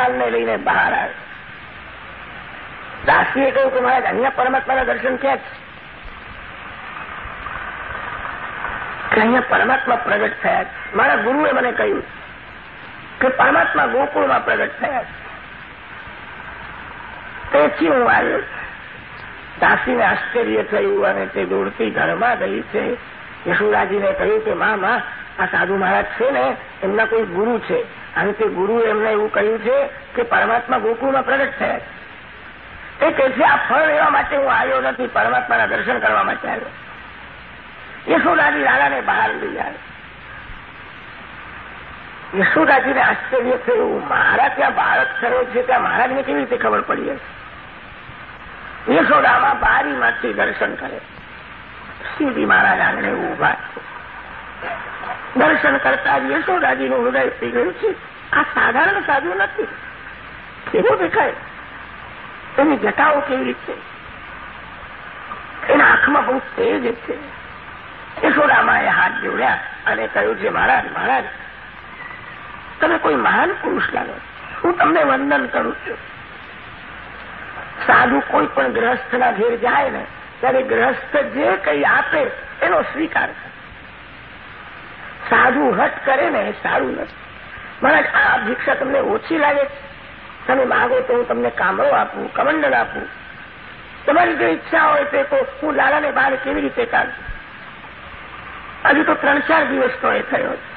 લાલને લઈને બહાર આવે. દાસીએ કહ્યું કે મહારાજ, અહીંયા પરમાત્માના દર્શન છે? કે અહીંયા પરમાત્મા પ્રગટ થયા છે. મારા ગુરુએ મને કહ્યું કે પરમાત્મા ગોકુળમાં પ્રગટ થયા છે. તેથી હું આવ્યો દાસીને આશ્ચર્ય થયું અને તે દોડતી ઘરમાં ગઈ છે. યશોદાજીને કહ્યું કે, મા મા, આ સાધુ મહારાજ છે ને, એમના કોઈ ગુરુ છે. અને તે ગુરુ એમને એવું કહ્યું છે કે પરમાત્મા ગોકુળમાં પ્રગટ થયા છે. એ કહે છે, આ ફળ લેવા માટે હું આવ્યો નથી, પરમાત્માના દર્શન કરવા માટે આવ્યો. યશોદાજી લાલાને બહાર લઈ આવ્યો. યશોદાજીને આશ્ચર્ય થયું મારા ત્યાં બાળક થયો છે, ત્યાં મહારાજને કેવી રીતે ખબર પડી હશે યશોદામાં બારીમાંથી દર્શન કરે. સીધી મહારાજ આંગણે ઊભા દર્શન કરતા યશોદાજીનું હૃદય થઈ ગયું છે. આ સાધારણ સાધુ નથી. કેવો દેખાય? એની જટાઓ કેવી રીતે એના આંખમાં બહુ તેજ છે. યશોદામાએ હાથ જોડ્યા અને કહ્યું છે, મહારાજ મહારાજ, તમે કોઈ મહાન પુરુષ લાગો. હું તમને વંદન કરું છું. સાધુ કોઈ પણ ગ્રહસ્થના ઘેર જાય ને, ત્યારે ગ્રહસ્થ જે કંઈ આપે, એનો સ્વીકાર કરે. સાધુ હટ કરે ને એ સારું નથી. મહારાજ, આ ભિક્ષા તમને ઓછી લાગે તમે માગો તો હું તમને કામરો આપું કમંડલ આપું. તમારી જે ઈચ્છા હોય તે તો હું લાલાને બહાર કેવી રીતે કાઢું? હજુ તો ત્રણ ચાર દિવસ તો એ થયો છે.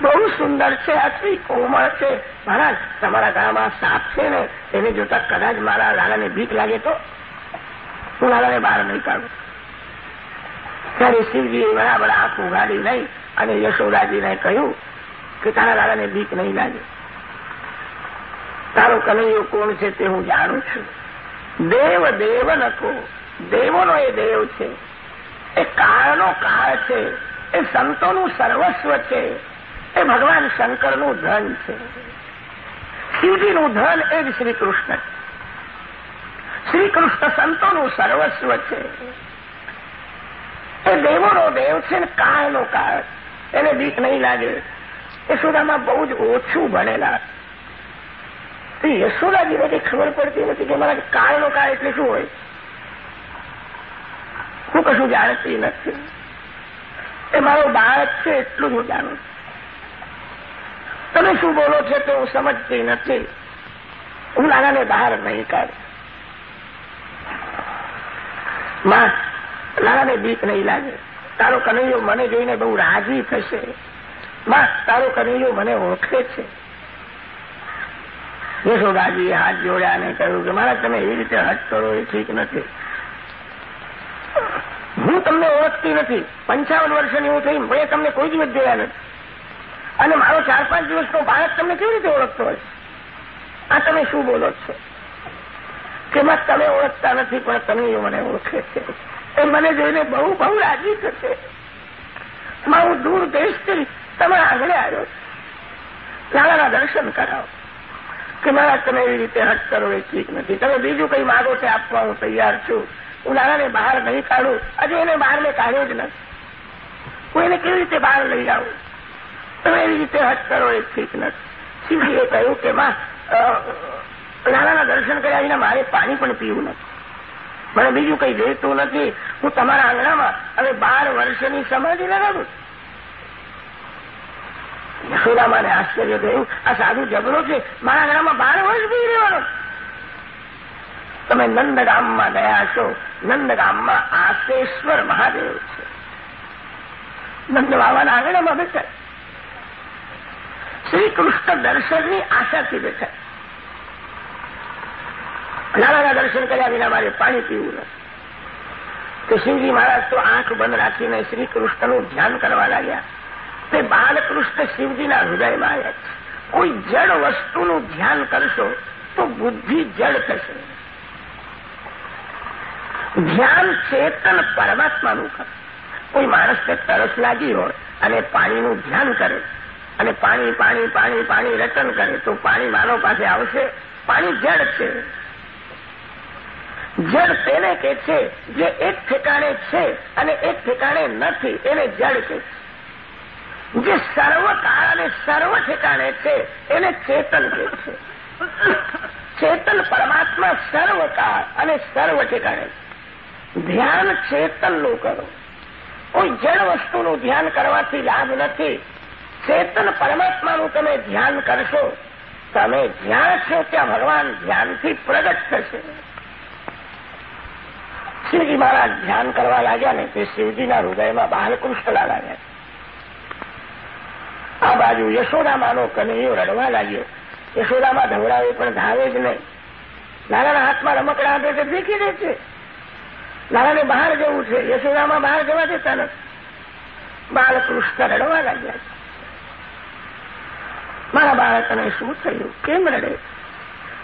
બહુ સુંદર છે અતિ કોમળ છે. મહારાજ, તમારા ગામમાં સાપ છે ને, એને જોતા કદાચ મારા લાલાને ભીખ લાગે તો? હું લાલાને બહાર નહીં કાઢું. ત્યારે શિવજીએ બરાબર આંખ ઉગાડી નહીં અને યશોદાજીને કહ્યું કે તારા દાદાને બીક નહીં લાગે. તારો કનૈયો કોણ છે તે હું જાણું છું. દેવ દેવ નકો. દેવોનો એ દેવ છે. એ કાળનો કાળ છે. એ સંતોનું સર્વસ્વ છે. એ ભગવાન શંકરનું ધન છે. શિવજીનું ધન એ જ શ્રી કૃષ્ણ શ્રી કૃષ્ણ સંતોનું સર્વસ્વ છે. એ દેવોનો દેવ છે ને કાળનો કાળ એને બીક નહીં લાગે. યશોદામાં બહુ જ ઓછું ભણેલા. તો યશોદાજીને કઈ ખબર પડતી નથી કે મારા કાળનો કાળ એટલે શું હોય? હું કશું જાણતી નથી. એ મારો બાળક છે એટલું જ હું જાણું તમે શું બોલો છો તો હું સમજતી નથી. હું નાનાને બહાર નહીં કાઢ. માં લાલાને બીક નહીં લાગે. તારો કનૈયો મને જોઈને બહુ રાજી થશે. માં, તારો કનૈયો મને ઓળખે છે. યશોદાજીએ હાથ જોડ્યા અને કહ્યું કે, મારા, તમે એવી રીતે હટ કરો, એ ઠીક નથી. હું તમને ઓળખતી નથી. પંચાવન વર્ષની હું થઈ મેં તમને કોઈ દિવસ જોયા નથી. અને મારો ચાર પાંચ દિવસનો બાળક તમને કેવી રીતે ઓળખતો હોય? આ તમે શું બોલો છો? કે તમે ઓળખતા નથી, પણ તમે મને ઓળખે છે. એ મને જોઈને બહુ બહુ રાજી થશે. હું દૂર દેશથી તમારા આગળ આવ્યો લાલાના દર્શન કરાવો. કે મારા તમે એવી રીતે હટ કરો, એ ઠીક નથી. તમે બીજું કઈ માગો તે આપવા હું તૈયાર છું. હું લાલાને બહાર નહીં કાઢું. હજુ એને બહાર મેં કાઢ્યો જ નથી. હું એને કેવી રીતે બહાર લઈ આવું? તમે એવી રીતે હટ કરો, એ ઠીક નથી. શિવજીએ કહ્યું કે માં લાલાના દર્શન કર્યા વિના મારે પાણી પણ પીવું નથી. મને બીજું કંઈ જોઈતું નથી. હું તમારા આંગણામાં હવે બાર વર્ષની સમાધિ લગાવું. યશોદામાને આશ્ચર્ય થયું. આ સાધુ ઝઘડો છે. મારા આંગણામાં બાર વર્ષ બી રહેવાનો. તમે નંદગામમાં ગયા છો. નંદગામમાં આશેશ્વર મહાદેવ છે. નંદ બાબાના આંગણામાં બેઠા. શ્રી કૃષ્ણ દર્શનની આશાથી બેઠા. લાલાના દર્શન કર્યા વિના મારે પાણી પીવું નથી. કૃષ્ણજી મહારાજ તો આંખ બંધ રાખીને શ્રી કૃષ્ણનું ધ્યાન કરવા લાગ્યા. તે બાલકૃષ્ણ શિવજીના હૃદયમાં આવ્યા છે. કોઈ જડ વસ્તુનું ધ્યાન કરશો તો બુદ્ધિ જડ થશે. ધ્યાન ચેતન પરમાત્માનું કરે. કોઈ માણસને તરસ લાગી હોય અને પાણીનું ધ્યાન કરે અને પાણી પાણી પાણી પાણી રટન કરે તો પાણી માનવ પાસે આવશે, પાણી જડ છે. જડ તેને કે છે જે એક ઠેકાણે છે અને એક ઠેકાણે નથી, એને જળ કે જે સર્વકાળ અને સર્વ ઠેકાણે છે, એને ચેતન કે છે. ચેતન પરમાત્મા સર્વકાળ અને સર્વ ઠેકાણે ધ્યાન ચેતનનું કરો. કોઈ જળ વસ્તુનું ધ્યાન કરવાથી લાભ નથી. ચેતન પરમાત્માનું તમે ધ્યાન કરશો. તમે જ્યાં છો ત્યાં ભગવાન ધ્યાનથી પ્રગટ થશે. શિવજી મહારાજ ધ્યાન કરવા લાગ્યા ને, તે શિવજીના હૃદયમાં બાલકૃષ્ણ લાગ્યા. આ બાજુ યશોદામાનો કનૈયો રડવા લાગ્યો. યશોદામાં ધવડાવે પણ ધાવે જ નહીં. નાનાના હાથમાં રમકડા આપે છે ફેંકી દે છે. નાનાને બહાર જવું છે, યશોદામાં બહાર જવા દેતા નથી. બાલકૃષ્ણ રડવા લાગ્યા. મારા બાળકને શું થયું? કેમ રડે?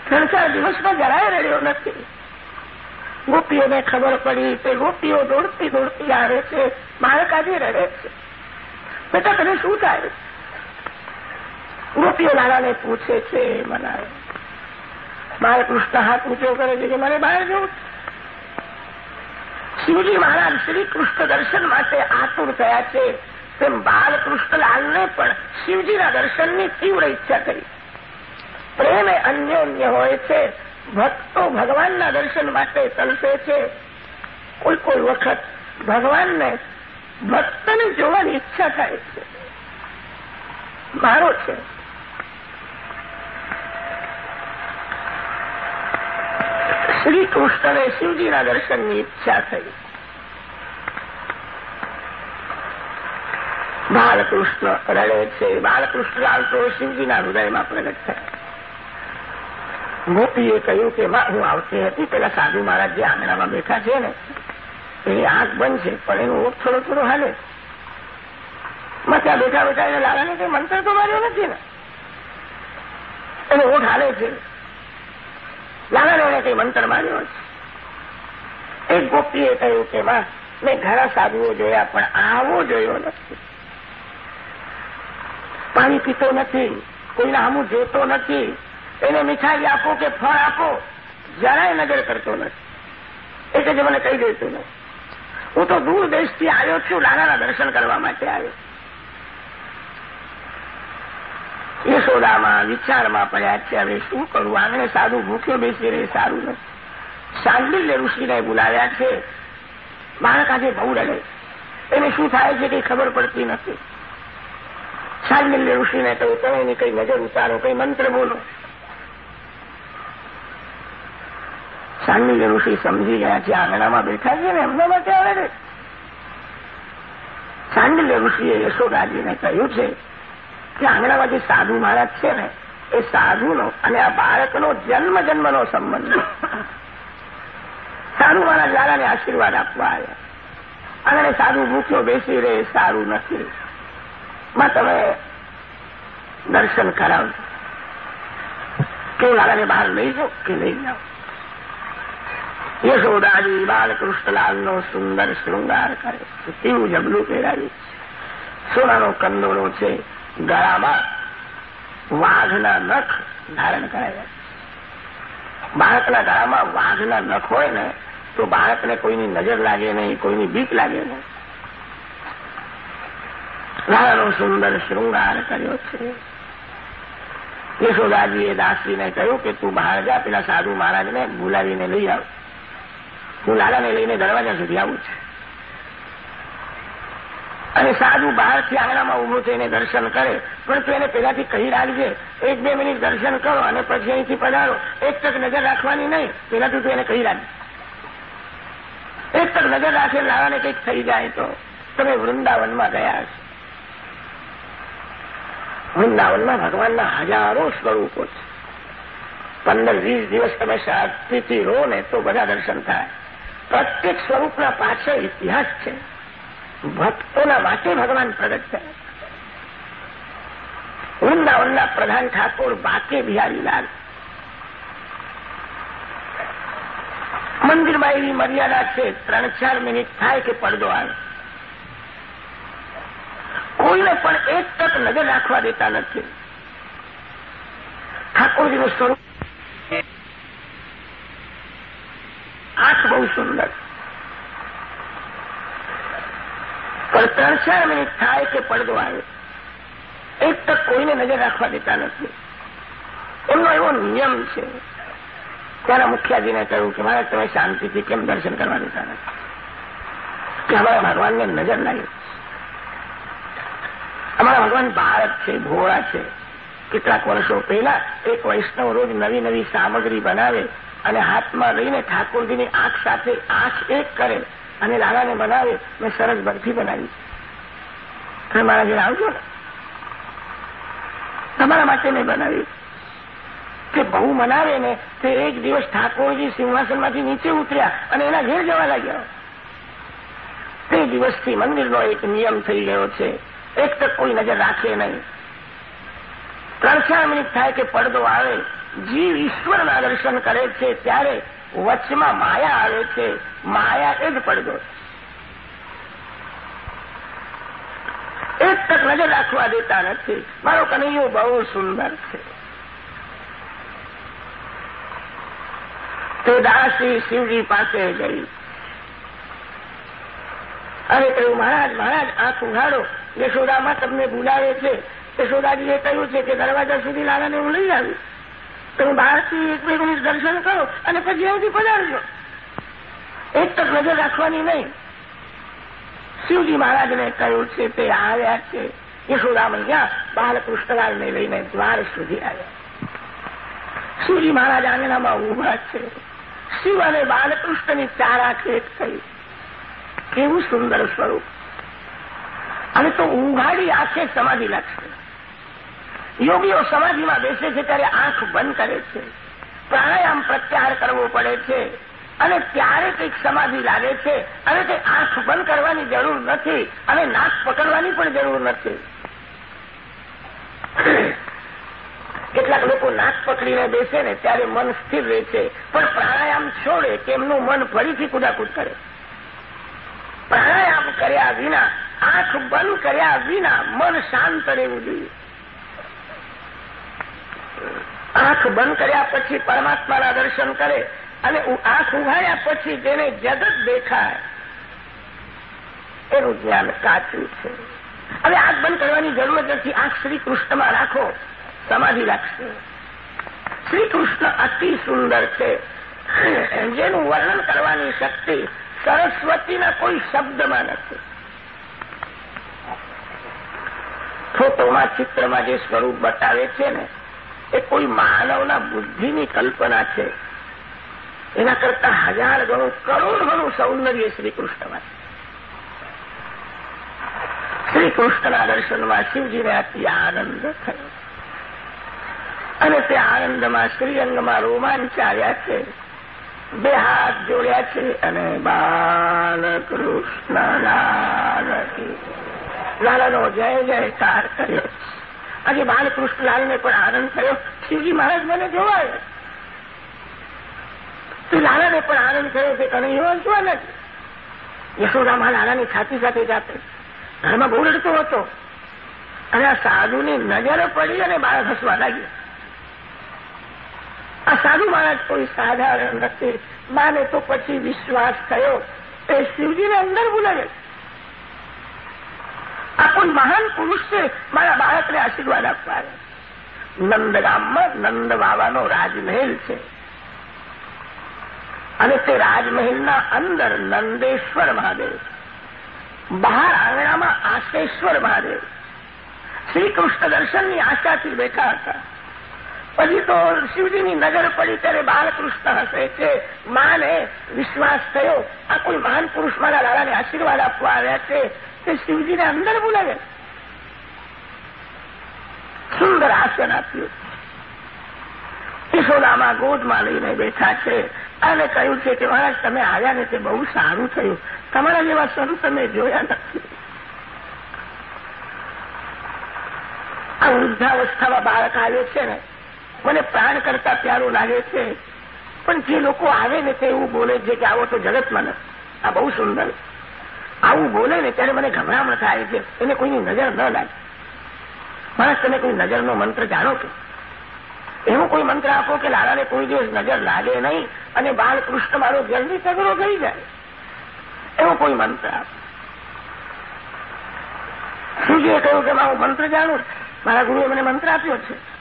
ત્રણ ચાર દિવસમાં જરાય રડ્યો નથી. ગોપીઓને ખબર પડી તે ગોપીઓ દોડતી દોડતી આવે છે બાળક આજે રડે છે. બેટા, તને શું થાય? ગોપીઓ લાલાને પૂછે છે મનાવે બાળકૃષ્ણ હાથ ઊંચો કરે છે કે મને બહાર જવું શિવજી મહારાજ શ્રી કૃષ્ણ દર્શન માટે આતુર થયા છે. તેમ બાલકૃષ્ણલાલને પણ શિવજીના દર્શનની તીવ્ર ઈચ્છા કરી. પ્રેમ અન્યોન્ય હોય છે. ભક્તો ભગવાનના દર્શન માટે તલસે છે. કોઈ કોઈ વખત ભગવાનને ભક્તને જોવાની ઈચ્છા થાય છે. મારો છે. શ્રી કૃષ્ણને શિવજીના દર્શનની ઈચ્છા થઈ. બાળકૃષ્ણ રડે છે. બાળકૃષ્ણ આવતો શિવજીના હૃદયમાં પ્રગટ થયા. ગોપીએ કહ્યું કે માં હું આવતી હતી, પેલા સાધુ મહારાજ જે આંગણામાં બેઠા છે ને એની આંખ બંધ છે, પણ એનું ઓઠ થોડો થોડો હાલે. માં, ત્યાં બેઠા બેઠા એને લાલાને કઈ મંત્ર તો માર્યો નથી ને? એનો ઓઠ હાલે છે. લાલાને એને કઈ મંત્ર માર્યો છે એક ગોપીએ કહ્યું કે માં મેં ઘણા સાધુઓ જોયા, પણ આવો જોયો નથી. પાણી પીતો નથી, કોઈને આમું જોતો નથી. એને મીઠાઈ આપો કે ફળ આપો, જરાય નજર કરતો નથી. એટલે જ મને કહી દેતું નથી. હું તો દૂર દેશથી આવ્યો છું રાણાના દર્શન કરવા માટે આવ્યો યશોદામાં વિચારમાં પડ્યા છે, હવે શું કરવું આંગણે સારું ભૂખ્યો બેસી રહે, સારું નથી. સાંડિલ્ય ઋષિને બોલાવ્યા છે. બાળક આજે બહુ રડે એને શું થાય છે કંઈ ખબર પડતી નથી. સાંડિલ્ય ઋષિને કહ્યું, તમે એની કઈ નજર ઉતારો, કંઈ મંત્ર બોલો. સાંડિલ્ય ઋષિ સમજી ગયા છે આંગણામાં બેઠા છે ને, એમના માટે આવે સાંડિલ્ય ઋષિએ યશોદાજીને કહ્યું છે કે આંગણામાં જે સાધુ મહારાજ છે ને, એ સાધુનો અને આ બાળકનો જન્મ જન્મનો સંબંધ સાધુ મહારાજ લાલાને આશીર્વાદ આપવા આવ્યા. આંગણે સાધુ ભૂખ્યો બેસી રહે, સારું નથી. માં તમે દર્શન કરાવજો. કે લાલાને બહાર લઈ જાઓ કે લઈ જાઓ? યશોદાજી બાલકૃષ્ણલાલનો સુંદર શૃંગાર કરે કેવું જબલું પહેરાવી સોનાનો કંદોરો છે ગળામાં વાઘના નખ ધારણ કરાયા બાળકના ગળામાં વાઘના નખ હોય ને તો બાળકને કોઈની નજર લાગે નહીં કોઈની બીક લાગે નહીં લાલાનો સુંદર શૃંગાર કર્યો છે યશોદાજીએ દાસીને કહ્યું કે તું બહાર જા, પેલા સાધુ મહારાજને બોલાવીને લઈ આવ। હું લાલાને લઈને દરવાજા સુધી આવું છું. અને સાધુ બહારથી આંગણામાં ઊભો થઈને દર્શન કરે, પણ તું એને પહેલાથી કહી રાખજે, એક બે મિનિટ દર્શન કરો અને પછી અહીંથી પધારો. એક તક નજર રાખવાની નહીં, પહેલાથી તું એને કહી રાખજે. એક તક નજર રાખે, લાલાને કંઈક થઈ જાય તો તમે વૃંદાવનમાં ગયા છો. વૃંદાવનમાં ભગવાનના હજારો સ્વરૂપો છે. પંદર વીસ દિવસ તમે શાંતિથી રહો ને તો બધા દર્શન થાય. પ્રત્યેક સ્વરૂપના પાછળ ઇતિહાસ છે. ભક્તોના માટે ભગવાન પ્રગટ થયા. વૃંદાવનના પ્રધાન ઠાકોર બાકે બિહારીલાલ મંદિરમાં એવી મર્યાદા છે, ત્રણ ચાર મિનિટ થાય કે પડદો આવે. કોઈને પણ એક તક નજર રાખવા દેતા નથી. ઠાકોરજીનું સ્વરૂપ આંખ બહુ સુંદર. પણ ત્રણ ચાર મિનિટ થાય કે પડદો આવે. એક તક કોઈને નજર રાખવા દેતા નથી. એમનો એવો નિયમ છે. ત્યારે મુખ્યાજીને કહ્યું કે મારે તમે શાંતિથી કેમ દર્શન કરવા દેતા નથી? કે અમારા ભગવાનને નજર લાગી. અમારા ભગવાન ભારત છે, ભોળા છે. કેટલાક વર્ષો પહેલા એક વૈષ્ણવ રોજ નવી નવી સામગ્રી બનાવે અને હાથમાં લઈને ઠાકોરજીની આંખ સાથે આંખ એક કરે અને લાલાને બનાવે, મેં સરસ બરફી બનાવી. તમે મારા ઘરે આવજો ને. તમારા માટે મેં બનાવી. કે બહુ મનાવે ને, તે એક દિવસ ઠાકોરજી સિંહાસનમાંથી નીચે ઉતર્યા અને એના ઘેર જવા લાગ્યા. તે દિવસથી મંદિરનો એક નિયમ થઈ ગયો છે. એક તક કોઈ નજર રાખે નહીં. ત્રણ ચાર મિનિટ થાય કે પડદો આવે જીવ ઈશ્વરના દર્શન કરે છે ત્યારે વચમાં માયા આવે છે. માયા એ જ પડદો. એક તક નજર રાખવા દેતા નથી. મારો કનૈયો બહુ સુંદર છે. તે દાસી શિવજી પાસે ગઈ. અને કહ્યું, મહારાજ મહારાજ, આંખ ઉઘાડો. યશોદામાં તમને બોલાવે છે. યશોદાજીએ કહ્યું છે કે દરવાજા સુધી લાલાને હું લઈ આવી તમે બહારથી એક બે મિનિટ દર્શન કરો અને પછી અહીંથી પધારજો. એક તક નજર રાખવાની નહીં. શિવજી મહારાજને કહ્યું છે, તે આવ્યા છે. યશોદા મૈયા બાલકૃષ્ણલાલને લઈને દ્વાર સુધી આવ્યા. શિવજી મહારાજ આંગણામાં ઊભા છે. શિવ અને બાલકૃષ્ણની ચાર આંખે એક થઈ. કેવું સુંદર સ્વરૂપ. અને તો ઉઘાડી આંખે સમાધિ લાગશે. યોગીઓ સમાધિમાં બેસે છે ત્યારે આંખ બંધ કરે છે. પ્રાણાયામ પ્રત્યાહાર કરવો પડે છે. અને ત્યારે કંઈક સમાધિ લાગે છે. અને તે આંખ બંધ કરવાની જરૂર નથી. અને નાક પકડવાની પણ જરૂર નથી. કેટલાક લોકો નાક પકડીને બેસે ને ત્યારે મન સ્થિર રહે છે. પણ પ્રાણાયામ છોડે તેમનું મન ફરીથી કુદાકુદ કરે. પ્રાણાયામ કર્યા વિના, આંખ બંધ કર્યા વિના મન શાંત રહેવું જોઈએ. આંખ બંધ કર્યા પછી પરમાત્માના દર્શન કરે અને આંખ ઉઘાડ્યા પછી જેને જગત દેખાય, એનું જ્ઞાન કાચું છે. હવે આંખ બંધ કરવાની જરૂર નથી. આંખ શ્રી રાખો. સમાધિ રાખશે શ્રી અતિ સુંદર છે. જેનું વર્ણન કરવાની શક્તિ સરસ્વતીના કોઈ શબ્દમાં નથી. ફોટોમાં, ચિત્રમાં જે સ્વરૂપ બતાવે છે ને એ કોઈ માનવના બુદ્ધિની કલ્પના છે. એના કરતા હજાર ગણું કરોડ ગણું સૌંદર્ય શ્રી શ્રીકૃષ્ણના શ્રી કૃષ્ણના દર્શનમાં શિવજીને અતિ આનંદ થયો. અને તે આનંદમાં શ્રીઅંગમાં રોમાંચ છે. બે હાથ જોડ્યા છે અને બાલકૃષ્ણ લાલાનો જય જયકાર કર્યો આજે બાલકૃષ્ણલાલને પણ આનંદ થયો. શિવજી મહારાજ મને જોવાય. તો લાલાને પણ આનંદ થયો છે કનૈયો જોવા નથી યશોદામાં લાલાની છાતી સાથે જાતે ઘરમાં બહુ હતો. અને આ સાધુની નજર પડી અને બાળક હસવા લાગ્યું. આ સાધુ મહારાજ કોઈ સાધારણ નથી. માને તો પછી વિશ્વાસ થયો. એ શિવજીને અંદર બોલાવે આ કોઈ મહાન પુરુષ છે. મારા બાળકને આશીર્વાદ આપવા નંદગામમાં નંદ બાબાનો રાજમહેલ છે. અને તે રાજમહેલના અંદર નંદેશ્વર મહાદેવ બહાર આંગણામાં આશેશ્વર મહાદેવ શ્રી દર્શનની આશાથી બેઠા હતા. પછી તો શિવજીની નજર પડી ત્યારે બાલકૃષ્ણ હશે છે માને, વિશ્વાસ થયો. આ કોઈ મહાન પુરુષ મારા લાલાને આશીર્વાદ આપવા આવ્યા છે? તે શિવજીને અંદર બોલાવે. સુંદર આસન આપ્યું. યશોદામાં ગોદમાં લઈને બેઠા છે અને કહ્યું છે કે મહારાજ, તમે આવ્યા ને તે બહુ સારું થયું. તમારા જેવા સંત તમે જોયા નથી. આ વૃદ્ધાવસ્થામાં બાળક આવ્યો છે ને, મને પ્રાણ કરતા પ્યારો લાગે છે. પણ જે લોકો આવે ને તે એવું બોલે છે કે આવો તો જગતમાં નથી. આ બહુ સુંદર આવું બોલે ને ત્યારે મને ગભરામણ થાય છે. એને કોઈની નજર ન લાગે. માણસ, તમે કોઈ નજરનો મંત્ર જાણો કે? એવો કોઈ મંત્ર આપો કે લાલાને કોઈ દિવસ નજર લાગે નહીં અને બાળકૃષ્ણ મારો જલ્દી સગડો થઈ જાય. એવો કોઈ મંત્ર આપો. શ્રીજીએ કહ્યું કે હું મંત્ર જાણું? મારા ગુરુએ મને મંત્ર આપ્યો છે.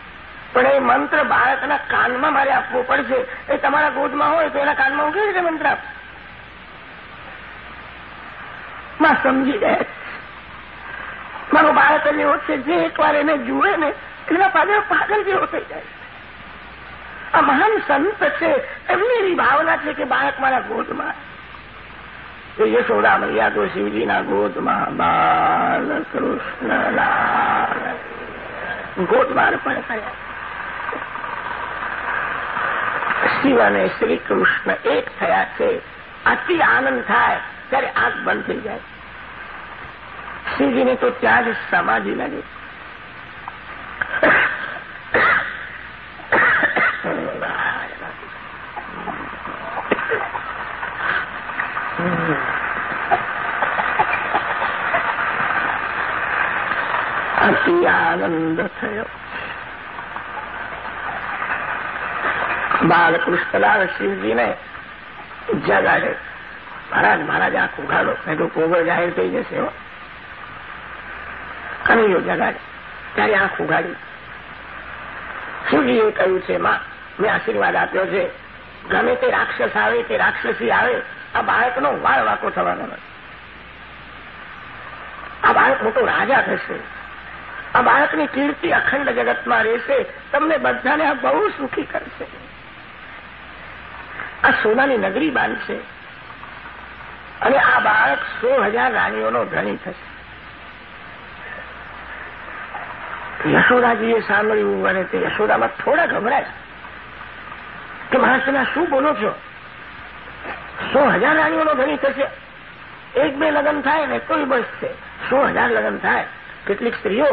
પણ એ મંત્ર બાળકના કાનમાં મારે આપવો પડશે. એ તમારા ગોદમાં હોય તો એના કાનમાં હું કેવી રીતે મંત્ર આપ? માં સમજી ગયા મારો બાળક જ છે જે એકવાર એને જુએ ને, એના પાછળ પાગલ જેવો થઈ જાય. આ મહાન સંત છે, એમની એવી ભાવના છે કે બાળક મારા ગોદમાં તો યશોદા મૈયા તો શિવજીના ગોદમાં બાલ કૃષ્ણ લાલ ગોદમાં પણ કર્યા. શિવ અને શ્રી કૃષ્ણ એક થયા છે. અતિ આનંદ થાય. ત્યારે આંખ બંધ થઈ જાય. શ્રીજીને તો ત્યાં જ સમાધિ લાગે. અતિ આનંદ થયો. બાળકૃષ્ણલાલ શિવજીને જગાડે. મહારાજ મહારાજ, આ ઉઘાડો મેં તો કોગળ જાહેર થઈ જશે હો. કનૈયો ત્યારે આંખ ઉઘાડી શિવજીએ કહ્યું છે, માં? મેં આશીર્વાદ આપ્યો છે. ગમે તે રાક્ષસ આવે, તે રાક્ષસી આવે, આ બાળકનો વાળ વાકો થવાનો નથી. આ બાળક મોટો રાજા થશે. આ બાળકની કીર્તિ અખંડ જગતમાં રહેશે. તમને બધાને આ બહુ સુખી કરશે. આ સોનાની નગરી બાંધશે. અને આ બાળક સોળ હજાર રાણીઓનો ધણી થશે. યશોદાજીએ સાંભળ્યું અને તે યશોદામાં થોડા ગભરાય કે મહારાજ શું બોલો છો? સો હજાર રાણીઓનો ધણી થશે. એક બે લગ્ન થાય ને કોઈ બસ છે. સો હજાર લગ્ન થાય, કેટલીક સ્ત્રીઓ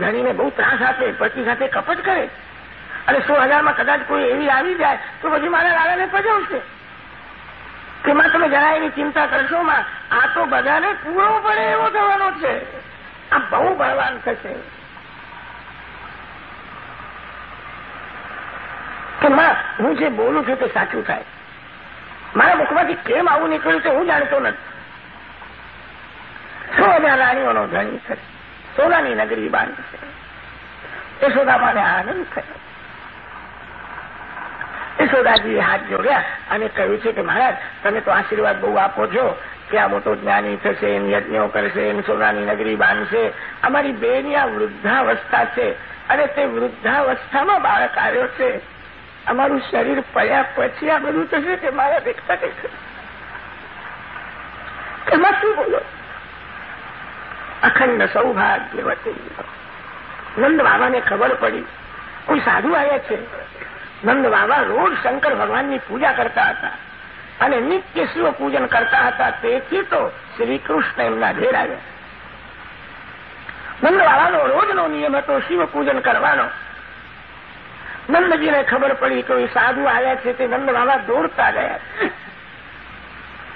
ધણીને બહુ ત્રાસ આપે, પતિ સાથે કપટ કરે. અને સો હજારમાં કદાચ કોઈ એવી આવી જાય તો પછી મારા લાલાને પજવશે. કે માં તમે જરા એની ચિંતા કરશો માં, આ તો બધાને પૂરો પડે એવો થવાનો છે. આ બહુ બળવાન થશે. કે માં, હું જે બોલું છું તે સાચું થાય. મારા મુખમાંથી કેમ આવું નીકળ્યું છે હું જાણતો નથી. સો હજાર રાણીઓનો ધણી થશે સોનાની નગરી બાંધશે યશોદામાને આનંદ થયો. યશોદાજીએ હાથ જોડ્યા અને કહ્યું છે કે મહારાજ, તમે તો આશીર્વાદ બહુ આપો છો કે આ મોટો જ્ઞાની થશે યજ્ઞો કરશે સોનાની નગરી બાંધશે. અમારી બેની આ વૃદ્ધાવસ્થા છે અને તે વૃદ્ધાવસ્થામાં બાળક આવ્યો છે. અમારું શરીર પડ્યા પછી આ બધું થશે કે મારા દેખતા કઈ એમાં શું બોલો? અખંડ સૌભાગ્યવતી. નંદ બાબાને ખબર પડી. કોઈ સાધુ આવ્યા છે? નંદ બાબા રોજ શંકર ભગવાનની પૂજા કરતા હતા. અને નિત્ય શિવ પૂજન કરતા હતા. તેથી તો શ્રી કૃષ્ણ એમના ઘેર આવ્યા. નંદ બાબાનો રોજનો નિયમ હતો શિવ પૂજન કરવાનો. નંદજીને ખબર પડી કે સાધુ આવ્યા છે તે નંદ બાબા દોડતા ગયા.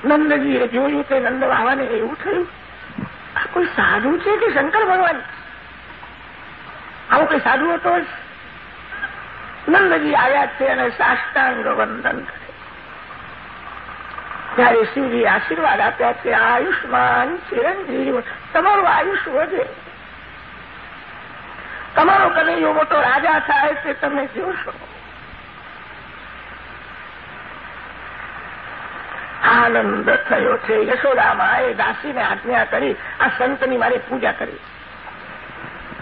નંદજીએ જોયું તે નંદ બાબાને એવું થયું, આ કોઈ સાધુ છે કે શંકર ભગવાન? આવો કોઈ સાધુ હતો જ. નંદજી આવ્યા છે અને સાષ્ટાંગ વંદન કરે ત્યારે શિવજી આશીર્વાદ આપ્યા છે આયુષ્માન ચિરંજીવ તમારું આયુષ વધે. તમારો કનૈયો મોટો રાજા થાય તે તમે જોશો આનંદ થયો છે. યશોદામાં એ દાસીને આજ્ઞા કરી, આ સંતની મારે પૂજા કરી.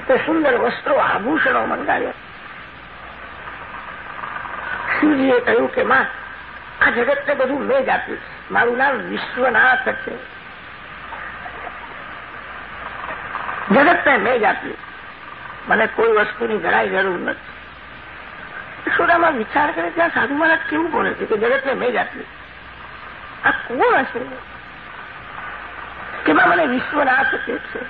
તે સુંદર વસ્ત્રો આભૂષણો મંગાવ્યા. શિવજીએ કહ્યું કે, માં, આ જગતને બધું મેં જ આપ્યું મારું નામ વિશ્વનાથ છે. જગતને મેં જ આપ્યું. મને કોઈ વસ્તુની જરાય જરૂર નથી. યશોદામાં વિચાર કરે ત્યાં સાધુ મહારાજ કેવું બોલે છે કે જગતને મેં જ આપ્યું. આ કોણ હશે? કે મને વિશ્વનાથ કે છે.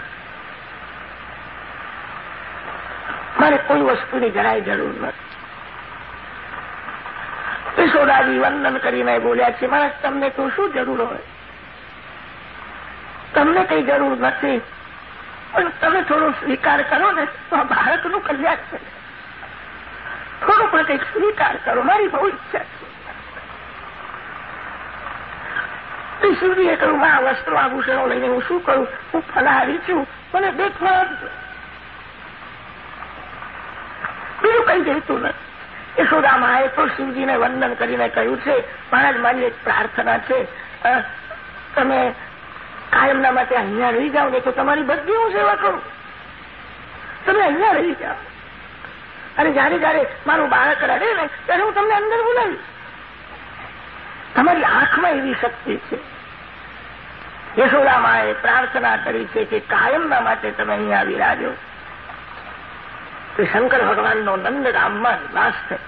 મારે કોઈ વસ્તુની જરાય જરૂર નથી. યશોદાજી વંદન કરીને બોલ્યા છે મારા તમને તો શું જરૂર હોય? તમને કઈ જરૂર નથી. પણ તમે થોડો સ્વીકાર કરો ને, તો આ બાળકનું કલ્યાણ છે. થોડો પણ કંઈક સ્વીકાર કરો, મારી બહુ ઈચ્છા છે. શિવજીએ કહ્યું આ વસ્ત્રો આભૂષણો લઈને હું શું કરું? હું ફલાહારી છું. મને દેખવા બીજું કઈ જોઈતું નથી. યશોદામાએ તો શિવજીને વંદન કરીને કહ્યું છે મહારાજ મારી એક પ્રાર્થના છે. તમે કાયમના માટે અહીંયા રહી જાઓ ને તો તમારી બધી હું સેવા કરું. તમે અહીંયા રહી જાઓ. અને જયારે જયારે મારું બાળક રડે ને, ત્યારે હું તમને અંદર બોલાવીશ. તમારી આંખમાં એવી શક્તિ છે. યશોદામાએ પ્રાર્થના કરી છે કે કાયમના માટે તમે અહીંયા વિરાજો કે શંકર ભગવાનનો નંદધામમાં નિવાસ થયો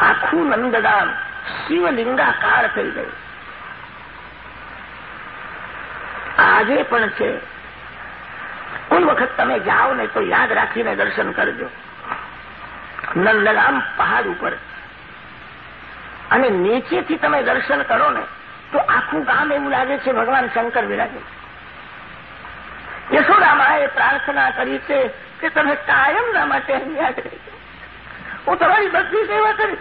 આખું નંદધામ શિવલિંગાકાર થઈ ગયું આજે પણ છે કોઈ વખત તમે જાઓ ને તો યાદ રાખીને દર્શન કરજો નંદરામ પહાડ ઉપર અને નીચેથી તમે દર્શન કરો ને તો આખું ગામ એવું લાગે છે ભગવાન શંકર વિરાજે યશોદામાએ પ્રાર્થના કરી છે કે તમે કાયમના માટે રહેજો હું તમારી બધી સેવા કરીશ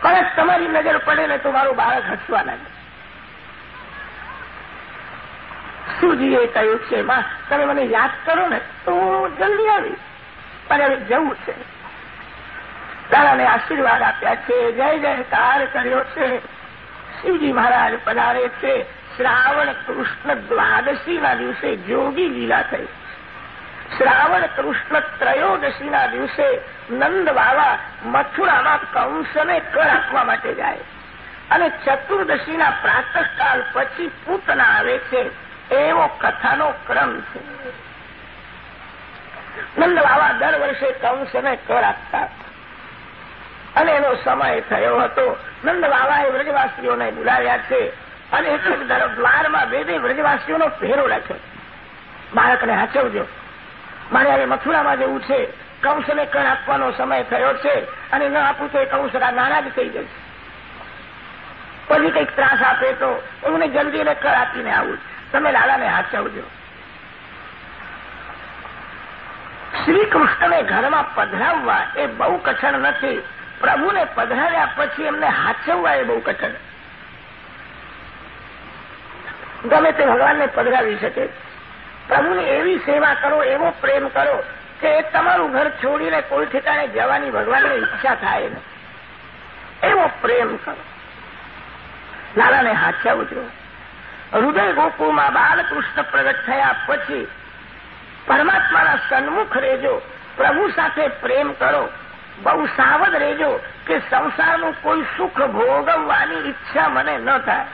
કદાચ તમારી નજર પડે ને તો મારું બાળક હસવા લાગે. સુજીએ કહ્યું છે, માં, તમે મને યાદ કરો ને તો જલ્દી આવીશ. પણ હવે જવું છે. દાદાને આશીર્વાદ આપ્યા છે, જય જયકાર કર્યો છે. શિવજી મહારાજ પધારે છે. શ્રાવણ કૃષ્ણ દ્વાદશીના દિવસે જોગી લીલા થઈ. શ્રાવણ કૃષ્ણ ત્રયોદશીના દિવસે નંદ બાવા મથુરામાં કંસને કર આપવા માટે જાય. અને ચતુર્દશીના પ્રાતઃકાલ પછી પૂતના આવે છે. એવો કથાનો ક્રમ છે. નંદ બાબા દર વર્ષે કંસને કર આપતા. અને એનો સમય થયો હતો. નંદ બાવાએ વ્રજવાસીઓને બોલાવ્યા છે. અને એક દ્વારમાં બે બે વ્રજવાસીઓનો પહેરો રાખ્યો. બાળકને હાચવજો. મારે હવે મથુરામાં જવું છે. કંસને કણ આપવાનો સમય થયો છે અને ન આપું તો એ કંસ જ થઈ જશે. પછી કંઈક ત્રાસ આપે તો એમને જલ્દી એને કળ આપીને આવું. તમે લાલાને હાચવજો. શ્રી કૃષ્ણને ઘરમાં પધરાવવા એ બહુ કઠણ નથી. પ્રભુને પધરાવ્યા પછી એમને હાચવવા એ બહુ કઠણ. ગમે તે ભગવાનને પધરાવી શકે. પ્રભુની એવી સેવા કરો, એવો પ્રેમ કરો કે તમારું ઘર છોડીને કોઈ ઠેકાણે જવાની ભગવાનની ઈચ્છા થાય ને એવો પ્રેમ કરો. લાલાને હાચવજો હૃદય ગોકુમાં બાલકૃષ્ણ પ્રગટ થયા પછી પરમાત્માના સન્મુખ રહેજો. પ્રભુ સાથે પ્રેમ કરો. બહુ સાવધ રહેજો કે સંસારનું કોઈ સુખ ભોગવવાની ઈચ્છા મને ન થાય.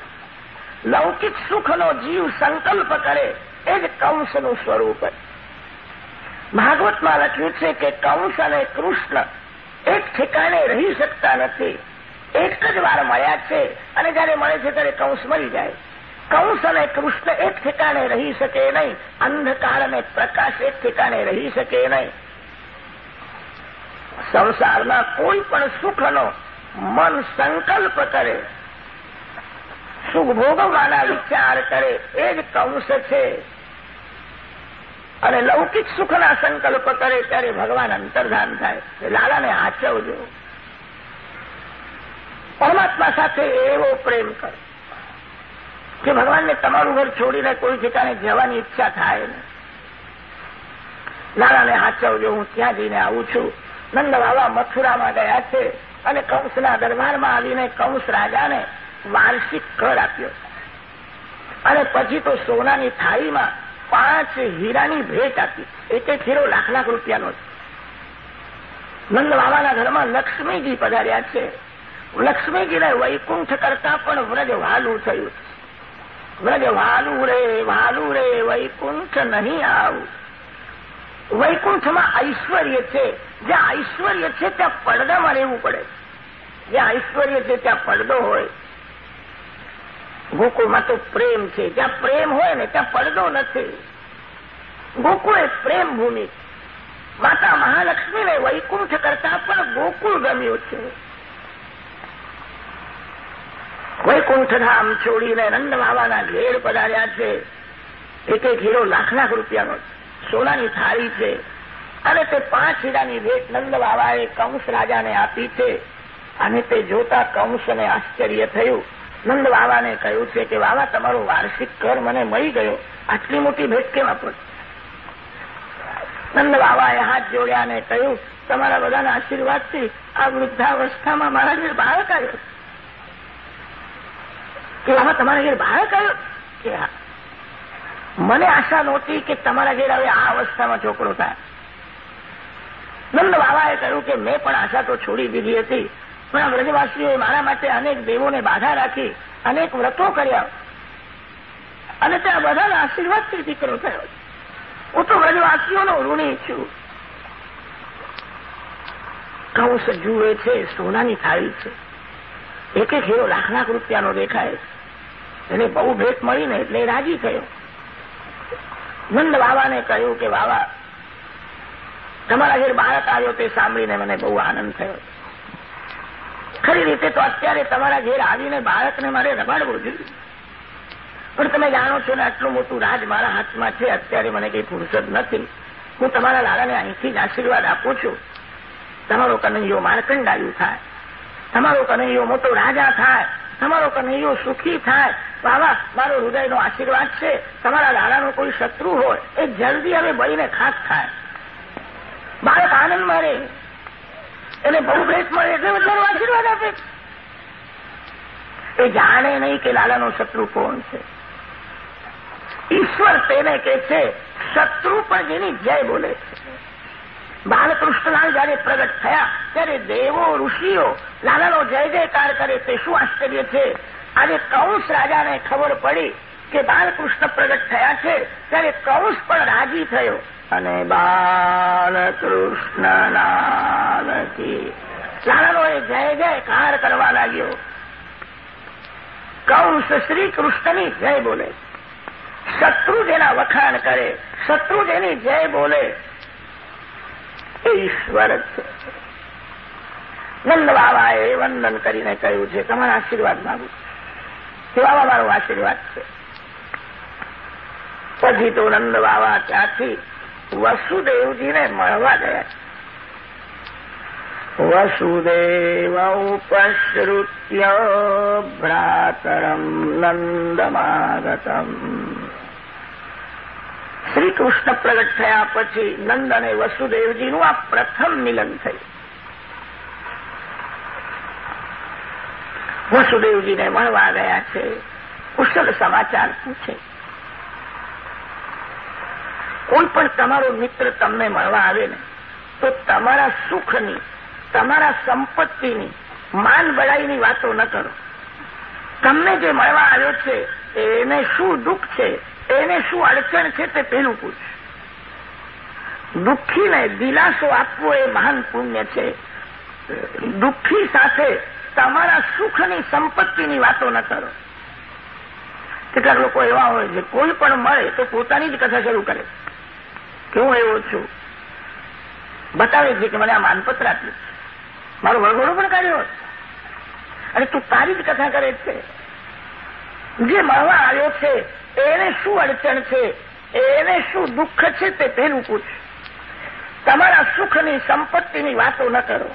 લૌકિક સુખનો જીવ સંકલ્પ કરે એ જ કંસનું સ્વરૂપ ભાગવતમાં લખ્યું છે કે કંસ અને કૃષ્ણ એક ઠેકાણે રહી શકતા નથી. એક જ વાર મળ્યા છે અને જયારે મળે છે ત્યારે કંસ મરી જાય. કંસ અને કૃષ્ણ એક ઠેકાણે રહી શકે નહીં. અંધકાર અને પ્રકાશ એક ઠેકાણે રહી શકે નહીં. સંસારના કોઈ પણ સુખનો મન સંકલ્પ કરે સુખ ભોગવવાના વિચાર કરે, એ જ કંસ છે. અને લૌકિક સુખના સંકલ્પ કરે, ત્યારે ભગવાન અંતર્ધાન થાય. લાલાને આચવજો પરમાત્મા સાથે એવો પ્રેમ કરો, કે ભગવાનને તમારું ઘર છોડીને કોઈ ઠેકાણે જવાની ઈચ્છા થાય ને લાલાને હાચવજો, હું ત્યાં જઈને આવું છું. નંદ બાબા મથુરામાં ગયા છે અને કંસના દરબારમાં આવીને કંસ રાજાને વાર્ષિક કર આપ્યો. અને પછી તો સોનાની થાળીમાં પાંચ હીરાની ભેટ આપી. એક હીરો લાખ લાખ રૂપિયાનો નંદ બાબાના ઘરમાં લક્ષ્મીજી પધાર્યા છે. લક્ષ્મીજીને વૈકુંઠ કરતા પણ વ્રજ વાલું થયું વ્રજ વાલું રે વાલું રે, વૈકુંઠ નહીં આવું. વૈકુંઠમાં ઐશ્વર્ય છે. જ્યાં ઐશ્વર્ય છે, ત્યાં પડદામાં રહેવું પડે. જ્યાં ઐશ્વર્ય છે, ત્યાં પડદો હોય. ગોકુળમાં તો પ્રેમ છે. જ્યાં પ્રેમ હોય ને ત્યાં પડદો નથી. ગોકુળ એ પ્રેમ ભૂમિ. માતા મહાલક્ષ્મીને વૈકુંઠ કરતા પણ ગોકુળ ગમ્યું છે. વૈકુંઠધામ છોડીને નંદ બાબાના ઘેર પધાર્યા છે. એક એક હીરો લાખ લાખ રૂપિયાનો સોનાની થાળી છે. અને તે પાંચ હીરાની ભેટ નંદ બાબાએ કંસ રાજાને આપી છે. અને તે જોતા કંસને આશ્ચર્ય થયું. નંદ બાબાને કહ્યું છે કે, બાબા, તમારો વાર્ષિક કર મને મળી ગયો. આટલી મોટી ભેટ કેમ આપો નંદ બાબાએ હાથ જોડ્યા અને કહ્યું, તમારા બધાના આશીર્વાદથી આ વૃદ્ધાવસ્થામાં મારા ઘેર બાળક આવ્યો કે આમાં તમારા ઘેર બાળક આવ્યો કે, હા. મને આશા નહોતી કે તમારા ઘેર હવે આ અવસ્થામાં છોકરો થાય. નંદ બાબાએ કહ્યું કે, મેં પણ આશા તો છોડી દીધી હતી પણ વ્રજવાસીઓએ મારા માટે અનેક દેવોને બાધા રાખી, અનેક વ્રતો કર્યા. અને ત્યાં બધાના આશીર્વાદથી દીકરો થયો. હું તો વ્રજવાસીઓનો ઋણી છું. કંસ જુએ છે, સોનાની થાળી છે. એક એક હીરો લાખ લાખ રૂપિયાનો દેખાય એને બહુ ભેટ મળીને એટલે રાજી થયો. નંદ બાવાને કહ્યું કે બાવા તમારા ઘેર બાળક આવ્યો તે સાંભળીને મને બહુ આનંદ થયો. ખરી રીતે તો અત્યારે તમારા ઘેર આવીને બાળકને મારે રમાડવું જોઈએ પણ તમે જાણો છો ને, આટલું મોટું રાજ મારા હાથમાં છે, અત્યારે મને કંઈ ફુરસદ નથી. હું તમારા લાલાને અહીંથી જ આશીર્વાદ આપું છું. તમારો કનૈયો માર્કંડાયુ થાય. તમારો કનૈયો મોટો રાજા થાય. તમારો કનૈયો સુખી થાય. બાબા મારો હૃદયનો આશીર્વાદ છે. તમારા લાલાનો કોઈ શત્રુ હોય, એ જલ્દી હવે બળીને ખાસ થાય બાળક આનંદ મારે. એને બહુ ભેટ મળે એટલે વધારો આશીર્વાદ આપે એ જાણે નહીં કે લાલાનો શત્રુ કોણ છે. ઈશ્વર તેને કે છે, શત્રુ પણ જેની જય બોલે બાલકૃષ્ણલાલ જયારે પ્રગટ થયા, ત્યારે દેવો, ઋષિઓ લાલાનો જય જયકાર કરે તે શું આશ્ચર્ય છે? આજે કૌશ રાજાને ખબર પડી કે બાલકૃષ્ણ પ્રગટ થયા છે, ત્યારે કૌશ પણ રાજી થયો. અને બાલકૃષ્ણ લાલથી ચારણોએ જય જયકાર કરવા લાગ્યો. કૌશ શ્રી કૃષ્ણની જય બોલે. શત્રુ જેના વખાણ કરે, શત્રુ જેની જય બોલે. એ ઈશ્વર છે. નંદ બાબાએ વંદન કરીને કહ્યું છે તમારા આશીર્વાદ માંગુ. છું બાબા મારો આશીર્વાદ છે. પછી તો નંદ બાબા ત્યાંથી વસુદેવજીને મળવા ગયા. વસુદેવ ઉપશ્રુત્ય ભ્રાતરમ નંદમાગતમ. શ્રી કૃષ્ણ પ્રગટ થયા પછી નંદ અને વસુદેવજીનું આ પ્રથમ મિલન થયું. વસુદેવજીને મળવા ગયા છે. કુશળ સમાચાર પૂછે. કોઈ પણ તમારો મિત્ર તમને મળવા આવે ને, તો તમારા સુખની, તમારા સંપત્તિની, માન બળાઈની વાતો ન કરો. તમને જે મળવા આવ્યો છે, એને શું દુઃખ છે, એને શું અડચણ છે તે પહેલું પૂછ. દુઃખીને દિલાસો આપવો એ મહાન પુણ્ય છે. દુઃખી સાથે તમારા સુખની, સંપત્તિની વાતો ન કરો. કેટલાક લોકો એવા હોય છે કોઈ પણ મળે તો પોતાની જ કથા શરૂ કરે. કે હું એવો છું. બતાવે છે કે મને આ માનપત્ર આપ્યું મારો વળગોળો પણ કાઢ્યો અને તું તારી જ કથા કરે છે. જે મળવા આવ્યો છે, એને શું અડચણ છે? એને શું દુઃખ છે તે પહેલું પૂછ. તમારા સુખની સંપત્તિની વાતો ન કરો.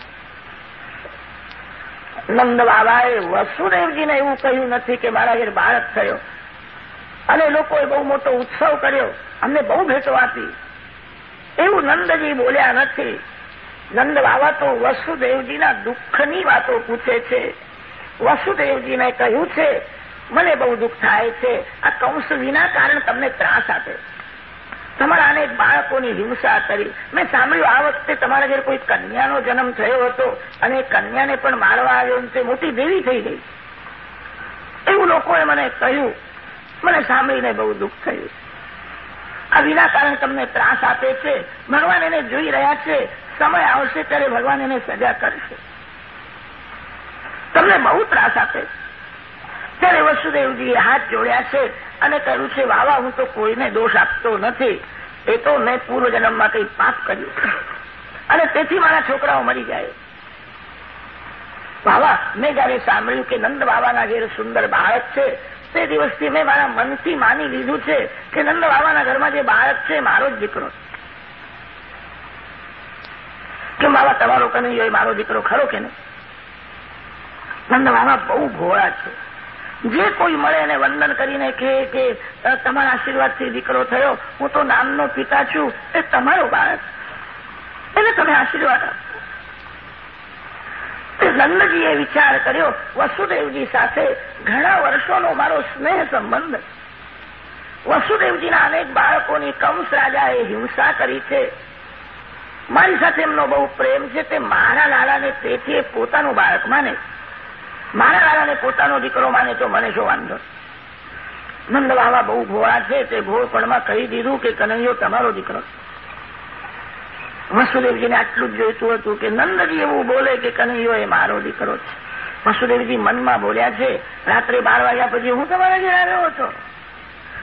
નંદ બાબાએ વસુદેવજીને એવું કહ્યું નથી કે મારા ઘેર બાળક થયો. અને લોકોએ બહુ મોટો ઉત્સવ કર્યો. અમને બહુ ભેટો આપી. એવું નંદજી બોલ્યા નથી. નંદ બાબા તો વસુદેવજીના દુઃખની વાતો પૂછે છે. વસુદેવજીને કહ્યું છે, મને બહુ દુઃખ થાય છે. આ કંસ વિના કારણ તમને ત્રાસ આપે. તમારા અનેક બાળકોની હિંસા કરી. મેં સાંભળ્યું આ વખતે તમારા ઘેર કોઈ કન્યાનો જન્મ થયો હતો અને કન્યાને પણ મારવા આવ્યો તે મોટી દેવી થઈ ગઈ. એવું લોકોએ મને કહ્યું. મને સાંભળીને બહુ દુઃખ થયું. આ વિના તમને ત્રાસ આપે છે. ભગવાન એને જોઈ રહ્યા છે. સમય આવશે ત્યારે ભગવાન એને સજા કરશે. તમને બહુ ત્રાસ આપે ત્યારે વસુદેવજીએ હાથ જોડ્યા છે અને કહ્યું છે, વાવા, હું તો કોઈને દોષ આપતો નથી. એ તો મેં પૂર્વ જન્મમાં કંઈ પાપ કર્યું. અને તેથી મારા છોકરાઓ મરી જાય. વાવા, મેં જયારે સાંભળ્યું કે નંદ બાબાના ઘેર સુંદર બાળક છે તે દિવસથી મેં મારા મનથી માની લીધું છે કે નંદ બાબાના ઘરમાં જે બાળક છે, મારો જ દીકરો કે બાબા, તમારો કનૈયો એ મારો દીકરો ખરો કે નહીં? નંદ બાબા બહુ ભોળા છે. જે કોઈ મળે એને વંદન કરીને કહે કે તમારા આશીર્વાદથી દીકરો થયો. હું તો નામનો પિતા છું. એ તમારો બાળક એને તમે આશીર્વાદ આપો. નંદજીએ વિચાર કર્યો, વસુદેવજી સાથે ઘણા વર્ષોનો મારો સ્નેહ સંબંધ વસુદેવજીના અનેક બાળકોની કંસ રાજાએ હિંસા કરી છે. મારી સાથે એમનો બહુ પ્રેમ છે. તે મારા લાલાને તેથી પોતાનું બાળક માને મારા લાલાને પોતાનો દીકરો માને તો મને શું વાંધો? નંદ બાબા બહુ ભોળા છે. તે ભોળપણમાં કહી દીધું કે, કનૈયો, તમારો દીકરો વસુદેવજીને આટલું જ જોઈતું હતું કે નંદજી એવું બોલે કે કનૈયો એ મારો દીકરો છે. વસુદેવજી મનમાં બોલ્યા છે, રાત્રે બાર વાગ્યા પછી હું તમારા ઘેર આવ્યો હતો.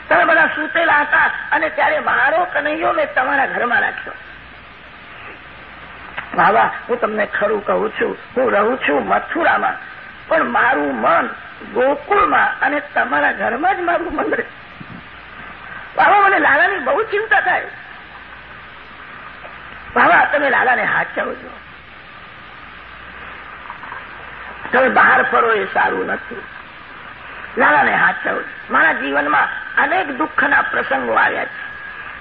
તમે બધા સૂતેલા હતા અને ત્યારે મારો કનૈયો મેં તમારા ઘરમાં રાખ્યો. બાબા, હું તમને ખરું કહું છું, હું રહું છું મથુરામાં, પણ મારું મન ગોકુળમાં અને તમારા ઘરમાં જ મારું મન રહે. બાબા, મને લાલાની બહુ ચિંતા થાય. બાબા, તમે લાલાને હાચવજો તમે બહાર ફરો એ સારું નથી. લાલાને હાચવજો મારા જીવનમાં અનેક દુઃખના પ્રસંગો આવ્યા છે.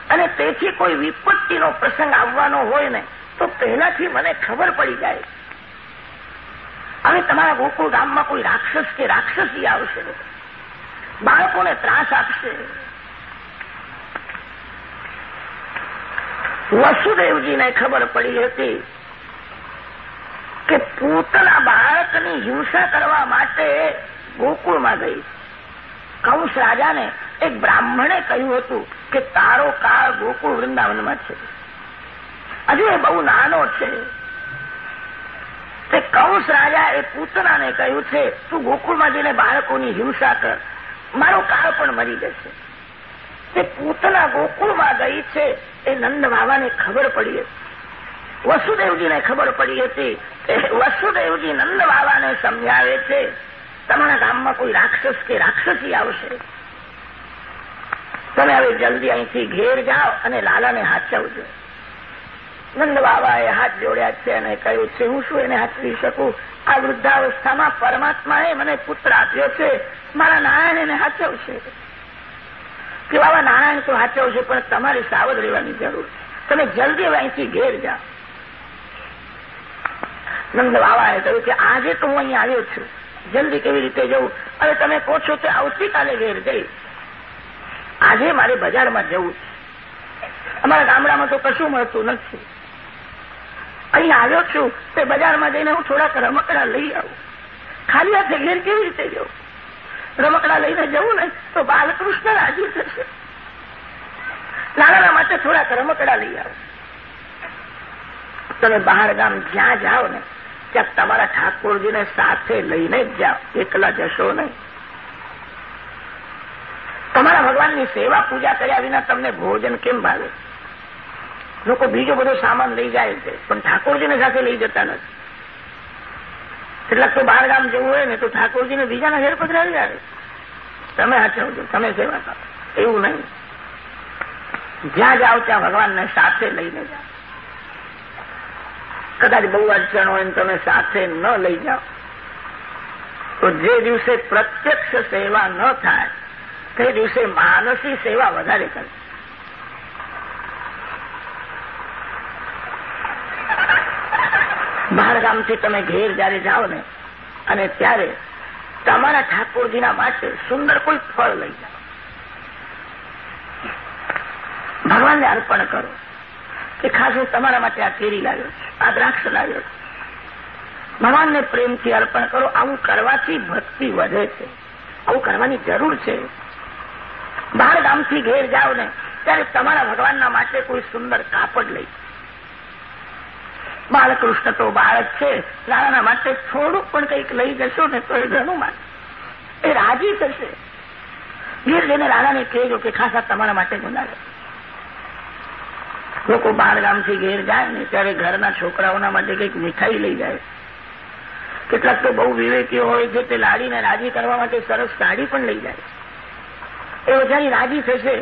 અને તેથી કોઈ વિપત્તિનો પ્રસંગ આવવાનો હોય ને, તો પહેલાથી મને ખબર પડી જાય. હવે તમારા ગોકુળ ગામમાં કોઈ રાક્ષસ કે રાક્ષસી આવશે? બાળકોને ત્રાસ આપશે? વસુદેવજીને ખબર પડી હતી કે પૂતના બાળકની હિંસા કરવા માટે ગોકુળમાં ગઈ. કંસ રાજાને એક બ્રાહ્મણે કહ્યું હતું કે તારો કાળ ગોકુળ વૃંદાવનમાં છે. હજુ એ બહુ નાનો છે. તે કંસ રાજા એ પૂતનાને કહ્યું છે, તું ગોકુળમાં જઈને બાળકોની હિંસા કર. મારો કાળ પણ મરી જશે. તે પૂતના ગોકુળમાં ગઈ છે. એ નંદ બાબાને ખબર પડી હતી. વસુદેવજીને ખબર પડી હતી વસુદેવજી નંદ બાબાને સમજાવે છે, તમારા ગામમાં કોઈ રાક્ષસ કે રાક્ષસી આવશે? તમે હવે જલ્દી અહીંથી ઘેર જાઓ અને લાલાને હાચવજો. નંદ બાબાએ હાથ જોડ્યા છે અને કહ્યું, છે, હું શું એને હાચવી શકું? આ વૃદ્ધાવસ્થામાં પરમાત્માએ મને પુત્ર આપ્યો છે. મારા નારાયણ એને હાચવશે. કે બાબા નારાયણ તો હાચવશે પણ તમારે સાવધ રહેવાની જરૂર તમે જલ્દી અહીંથી ઘેર જાઓ. નંદ બાબાએ કહ્યું કે આજે તો હું અહીં આવ્યો છું. જલ્દી કેવી રીતે જવું? અને તમે કહો છો કે આવતીકાલે ઘેર જઈ. આજે મારે બજારમાં જવું અમારા ગામડામાં તો કશું મળતું નથી. અહીં આવ્યો છું તે બજારમાં જઈને હું થોડાક રમકડા લઈ આવું. ખાલી હાથે ઘેર કેવી રીતે જવું? રમકડા લઈને જવું ને તો બાલકૃષ્ણ રાજી થશે. નાના માટે થોડાક રમકડા લઈ આવો. તમે બહાર ગામ જ્યાં જાઓ ને, ત્યાં તમારા ઠાકોરજીને સાથે લઈને જ જાઓ. એકલા જશો નહીં. તમારા ભગવાનની સેવા પૂજા કર્યા વિના તમને ભોજન કેમ ભાવે? લોકો બીજો બધો સામાન લઈ જાય છે, પણ ઠાકોરજીને સાથે લઈ જતા નથી. કેટલાક તો બહાર ગામ જવું હોય ને, તો ઠાકોરજીને બીજાના ઘેર પધરાવી આવે. તમે હાચવજો તમે સેવા કરો. એવું નહીં. જ્યાં જાઓ ત્યાં ભગવાનને સાથે લઈને જાઓ. કદાચ બહુ અડચણ હોય ને તમે સાથે ન લઈ જાઓ. તો જે દિવસે પ્રત્યક્ષ સેવા ન થાય, તે દિવસે માનસી સેવા વધારે કરે. બહારગામથી તમે ઘેર જયારે જાઓ ને, અને ત્યારે તમારા ઠાકોરજીના માટે સુંદર કોઈ ફળ લઈ જાઓ. ભગવાનને અર્પણ કરો કે ખાસ હું તમારા માટે આ કેરી લાવ્યો આ દ્રાક્ષ લાવ્યો ભગવાનને પ્રેમથી અર્પણ કરો, આવું કરવાથી ભક્તિ વધે છે. આવું કરવાની જરૂર છે. બહાર ગામથી ઘેર જાઓ ને, ત્યારે તમારા ભગવાનના માટે કોઈ સુંદર કાપડ લઈ બાલકૃષ્ણ તો બાળક છે. રાણાના માટે થોડુંક પણ કંઈક લઈ જશો ને તો એ ઘણું માને. એ રાજી થશે. ઘેર જઈને રાણાને કહેજો કે ખાસા તમારા માટે ગુનાવે લોકો બહાર ઘેર જાય ને ત્યારે ઘરના છોકરાઓના માટે કંઈક મીઠાઈ લઈ જાય. કેટલાક તો બહુ વિવેકીઓ હોય છે તે લાડીને રાજી કરવા માટે સરસ સાડી પણ લઈ જાય. એ બધાની રાજી થશે.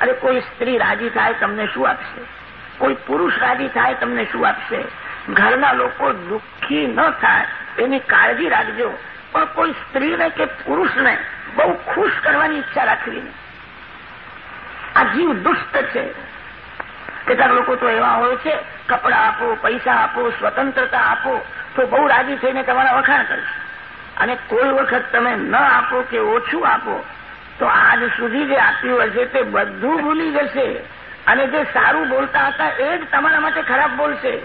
અરે કોઈ સ્ત્રી રાજી થાય, તમને શું આપશે? કોઈ પુરુષ થાય, તમને શું આપશે? ઘરના લોકો દુઃખી ન થાય, એની કાળજી રાખજો. પણ કોઈ સ્ત્રીને કે પુરુષને બહુ ખુશ કરવાની ઈચ્છા રાખવી આ જીવ દુષ્ટ છે. કેટલાક લોકો તો એવા હોય છે, કપડા આપો, પૈસા આપો, સ્વતંત્રતા આપો, તો બહુ રાજી થઈને તમારા વખાણ કરશે. અને કોઈ વખત તમે ન આપો કે ઓછું આપો, તો આજ સુધી જે આપ્યું હશે તે બધું ભૂલી જશે. અને જે સારું બોલતા હતા એ જ તમારા માટે ખરાબ બોલશે.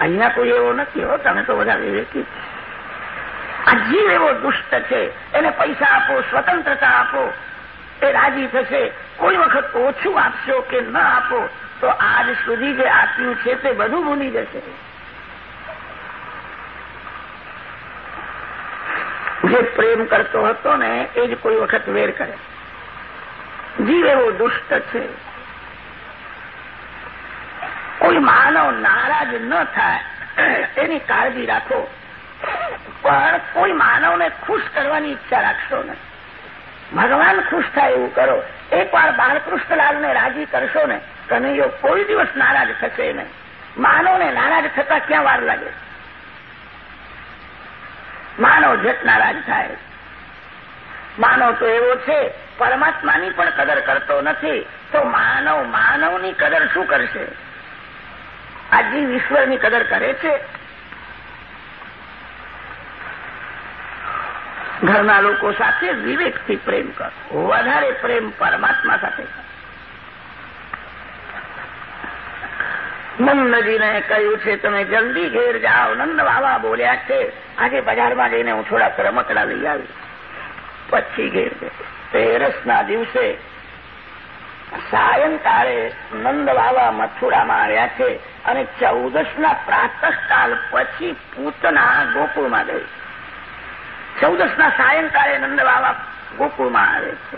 અહીંયા કોઈ એવો નથી હો, તમે તો બધા વિવેકી. આ જીવ એવો દુષ્ટ છે, એને પૈસા આપો, સ્વતંત્રતા આપો, એ રાજી થશે, કોઈ વખત ઓછું આપશો કે ન આપો, તો આજ સુધી જે આપ્યું છે તે બધું ભૂલી જશે. જે પ્રેમ કરતો હતો ને, એ જ કોઈ વખત વેર કરે. જીવ એવો દુષ્ટ છે. કોઈ માનવ નારાજ ન થાય. એની કાળજી રાખો. પણ કોઈ માનવને ખુશ કરવાની ઈચ્છા રાખશો ને ભગવાન ખુશ થાય એવું કરો. એકવાર બાળકૃષ્ણલાલને રાજી કરશો ને, કનૈયો કોઈ દિવસ નારાજ થશે નહીં. માનવને નારાજ થતા ક્યાં વાર લાગે? માનવ જત નારાજ થાય માનવ તો એવો છે, પરમાત્માની પણ કદર કરતો નથી. તો માનવ, માનવની કદર શું કરશે? આ જીવ ઈશ્વરની કદર કરે છે? ઘરના લોકો સાથે વિવેકથી પ્રેમ કરો. વધારે પ્રેમ પરમાત્મા સાથે નંદજીને કહ્યું છે, તમે જલ્દી ઘેર જાઓ. નંદ બાબા બોલ્યા છે, આજે બજારમાં જઈને હું થોડા રમકડા લઈ આવી. પછી ઘેર તેરસના દિવસે સાયંકાળે નંદ મથુરામાં આવ્યા છે અને ચૌદસના પ્રાતઃકાલ પછી પૂતના ગોકુળમાં ગઈ. ચૌદસના સાયંકાળે નંદ ગોકુળમાં આવે છે.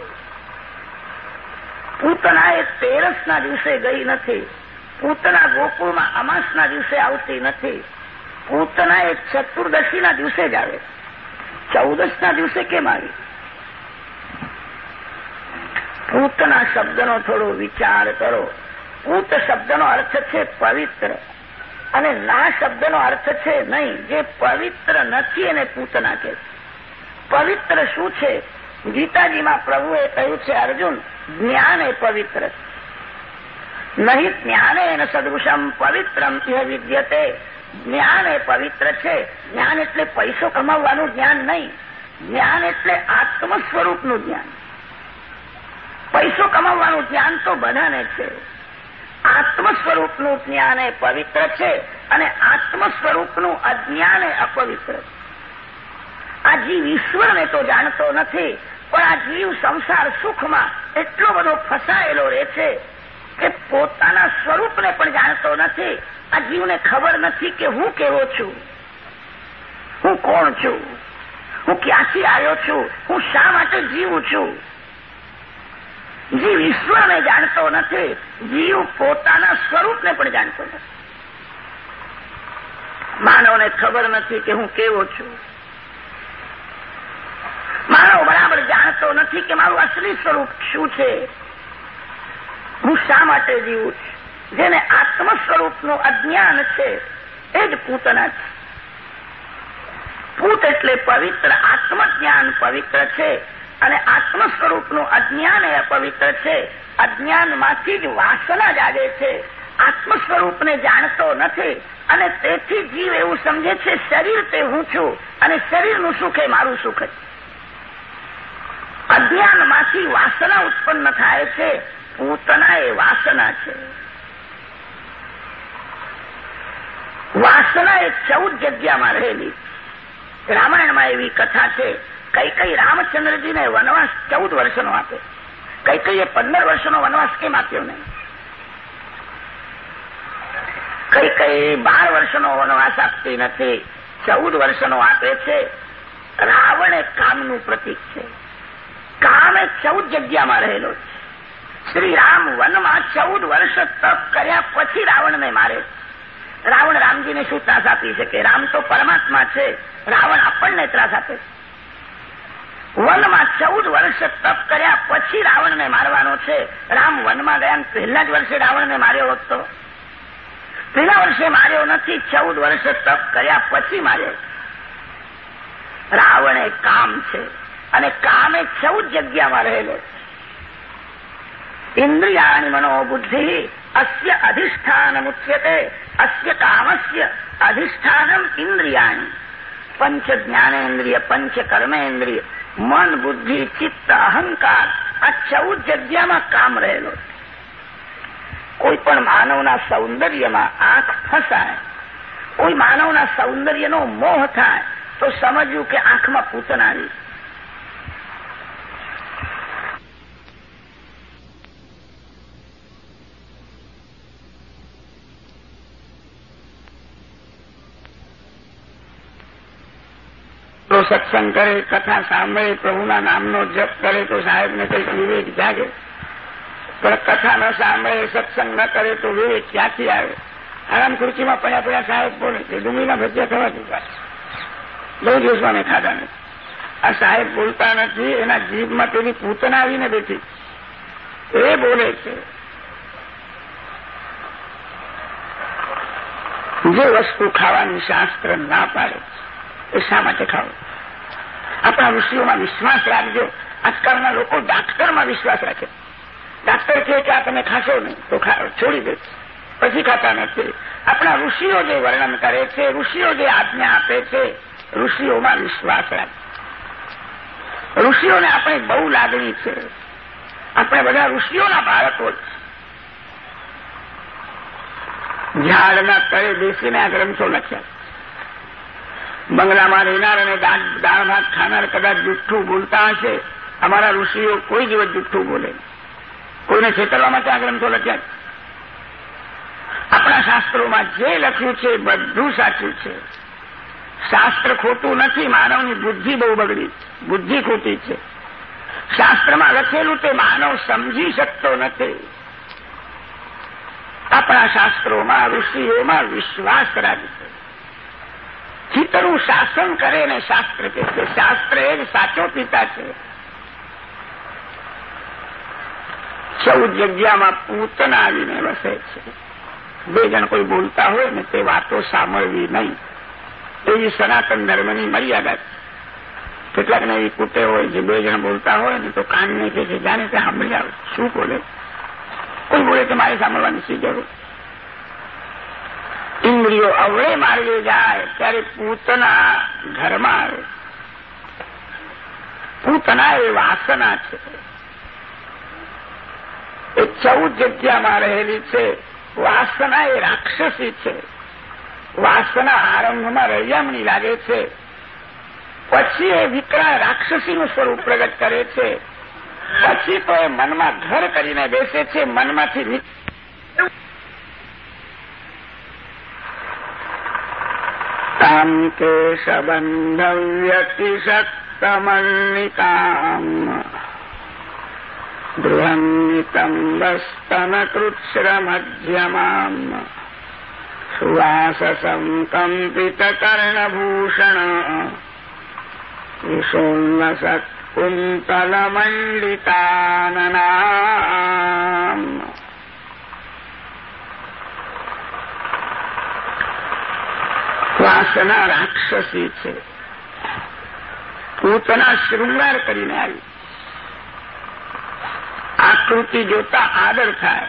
પૂતના એ તેરસના દિવસે ગઈ નથી. પૂતના ગોકુળમાં અમાસના દિવસે આવતી નથી. પૂતના એ ચતુર્દશીના દિવસે જ આવે. ચૌદસના દિવસે કેમ આવી? પૂતના શબ્દનો થોડો વિચાર કરો. પૂત શબ્દનો અર્થ છે પવિત્ર. અને ના શબ્દનો અર્થ છે નહીં. જે પવિત્ર નથી એને પૂતના કે પવિત્ર શું છે? ગીતાજીમાં પ્રભુએ કહ્યું છે, અર્જુન, જ્ઞાન એ પવિત્ર. નહીં જ્ઞાનેન સદૃશમ પવિત્રમ ઇહ વિદ્યતે. જ્ઞાન એ પવિત્ર છે. જ્ઞાન એટલે પૈસો કમાવવાનું જ્ઞાન નહીં. જ્ઞાન એટલે આત્મ સ્વરૂપનું જ્ઞાન. પૈસો કમાવવાનું જ્ઞાન તો બધાને છે. આત્મ સ્વરૂપનું જ્ઞાન એ પવિત્ર છે અને આત્મ સ્વરૂપનું અજ્ઞાન એ અપવિત્ર છે. આ જીવ ઈશ્વરને તો જાણતો નથી, પણ આ જીવ સંસાર સુખમાં એટલો બધો ફસાયેલો રહે છે કે પોતાના સ્વરૂપને પણ જાણતો નથી. આ જીવને ખબર નથી કે હું કેવો છું. હું કોણ છું? હું ક્યાંથી આવ્યો છું? હું શા માટે જીવું છું? જીવ ઈશ્વરને જાણતો નથી, જીવ પોતાના સ્વરૂપને પણ જાણતો નથી. માનવને ખબર નથી કે હું કેવો છું. માનવ બરાબર જાણતો નથી કે મારું અસલી સ્વરૂપ શું છે. હું શા માટે જીવું છું? જેને આત્મ સ્વરૂપનું અજ્ઞાન છે, એ જ પૂતના છે પૂત એટલે પવિત્ર આત્મજ્ઞાન પવિત્ર છે. અને આત્મ સ્વરૂપનું અજ્ઞાન એ અપવિત્ર છે. અજ્ઞાનમાંથી જ વાસના જાગે છે. આત્મ સ્વરૂપને જાણતો નથી અને તેથી જીવ એવું સમજે છે, શરીર તે હું છું અને શરીરનું સુખ એ મારું સુખ છે અજ્ઞાનમાંથી વાસના ઉત્પન્ન થાય છે. પૂતના એ વાસના છે. વાસના એ ચૌદ જગ્યામાં રહેલી. રામાયણમાં એવી કથા છે. કઈ કઈ રામચંદ્રજીને વનવાસ ચૌદ વર્ષનો આપે. કઈ કઈએ પંદર વર્ષનો વનવાસ કેમ આપ્યો નહીં? કઈ કઈ બાર વર્ષનો વનવાસ આપતી નથી, ચૌદ વર્ષનો આપે છે. રાવણ એ કામનું પ્રતીક છે. કામ એ ચૌદ જગ્યામાં રહેલો છે. શ્રી રામ વનમાં ચૌદ વર્ષ તપ કર્યા પછી રાવણને મારે રાવણ રામજીને શું ત્રાસ આપી શકે? રામ તો પરમાત્મા છે. રાવણ આપણને ત્રાસ આપે વનમાં ચૌદ વર્ષ તપ કર્યા પછી રાવણને મારવાનો છે. રામ વનમાં ગયા પહેલા જ વર્ષે રાવણને માર્યો હતો પહેલા વર્ષે માર્યો નથી, ચૌદ વર્ષ તપ કર્યા પછી માર્યો. રાવણ એ કામ છે અને કામ ચૌદ જગ્યામાં રહેલો ઇન્દ્રિયાણી મનોબુદ્ધિ અસ્ય અધિષ્ઠાન ઉચ્યતે અસ્ય કામસ્ય અધિષ્ઠાનમ ઇન્દ્રિયાણી. પંચ જ્ઞાનેન્દ્રિય, પંચ કર્મેન્દ્રિય. મન, બુદ્ધિ, ચિત્ત, અહંકાર આ ચૌદ જગ્યામાં કામ રહેલો કોઈ પણ માનવના સૌંદર્યમાં આંખ ફસાય, કોઈ માનવના સૌંદર્યનો મોહ થાય, તો સમજવું કે આંખમાં પૂતન આવી સત્સંગ કરે, કથા સાંભળે, પ્રભુના નામનો જપ કરે તો સાહેબને કંઈક વિવેક જાગે. પણ કથા ન સાંભળે, સત્સંગ ન કરે તો વિવેક ક્યાંથી આવે? આરામ ખુરશીમાં પડ્યા પડ્યા સાહેબ બોલે છે ડુંગળીના ભજીયા થવા ચૂક્યા બહુ દિવસમાં ખાધા નથી. આ સાહેબ બોલતા નથી, એના જીભમાં પેલી પૂતના આવીને બેઠી. એ બોલે છે, જે વસ્તુ ખાવાની શાસ્ત્ર ના પાડે એ શા માટે ખાવું આપણા ઋષિઓમાં વિશ્વાસ રાખજો. આજકાલના લોકો ડાક્ટરમાં વિશ્વાસ રાખે. ડાક્ટર કહે કે આ તમે ખાશો નહીં, તો છોડી દે. પછી ખાતા નથી. આપણા ઋષિઓ જે વર્ણન કરે છે, ઋષિઓ જે આજ્ઞા આપે છે, ઋષિઓમાં વિશ્વાસ રાખે ઋષિઓને આપણે બહુ લાગણી છે. આપણે બધા ઋષિઓના બાળકો જ ઝાડના તળે બેસીને આ ગ્રંથો લખ્યા બંગલામાં રહેનાર અને દાળ ભાત ખાનાર કદાચ જુઠ્ઠું બોલતા હશે, અમારા ઋષિઓ કોઈ દિવસ જુઠ્ઠું બોલે કોઈને છેતરવા માટે આ ગ્રંથો લખ્યા આપણા શાસ્ત્રોમાં જે લખ્યું છે બધું સાચું છે. શાસ્ત્ર ખોટું નથી, માનવની બુદ્ધિ બહુ બગડી, બુદ્ધિ ખોટી છે. શાસ્ત્રમાં લખેલું તે માનવ સમજી શકતો નથી. આપણા શાસ્ત્રોમાં, ઋષિઓમાં વિશ્વાસ રાખશે ચિત્તનું શાસન કરે ને શાસ્ત્ર કે છે. શાસ્ત્ર એ જ સાચો પિતા છે. ચૌદ જગ્યામાં પૂતના આવીને વસે છે. બે જણ કોઈ બોલતા હોય ને તે વાતો સાંભળવી નહીં. એવી સનાતન ધર્મની મર્યાદા છે. કેટલાકને એવી કૂટે હોય જે બે જણ બોલતા હોય ને તો કાનને કહે છે, જાણે તે સાંભળી આવે. શું બોલે? કોઈ બોલે કે, મારે સાંભળવાની શી જરૂર ઇન્દ્રિયો અવળે માર્ગે જાય ત્યારે પૂતના ઘરમાં આવે. પૂતના એ વાસના છે. એ ચૌદ જગ્યામાં રહેલી છે. વાસના એ રાક્ષસી છે. વાસના આરંભમાં રળિયામણી લાગે છે. પછી એ વિકરા રાક્ષસીનું સ્વરૂપ પ્રગટ કરે છે. પછી તો એ મનમાં ઘર કરીને બેસે છે. મનમાંથી ताम् केश बन्धव्यतिशक्तमल्लिकाम् बस्तनकृत्स्रमध्यमाम् सुवाससङ्कम्पितकर्णभूषण विशोन्नसत्कुन्तलमण्डिताननाम् વાસના રાક્ષસી છે. પૂતના શૃંગાર કરીને આવી. આ કૃતિ જોતા આદર થાય.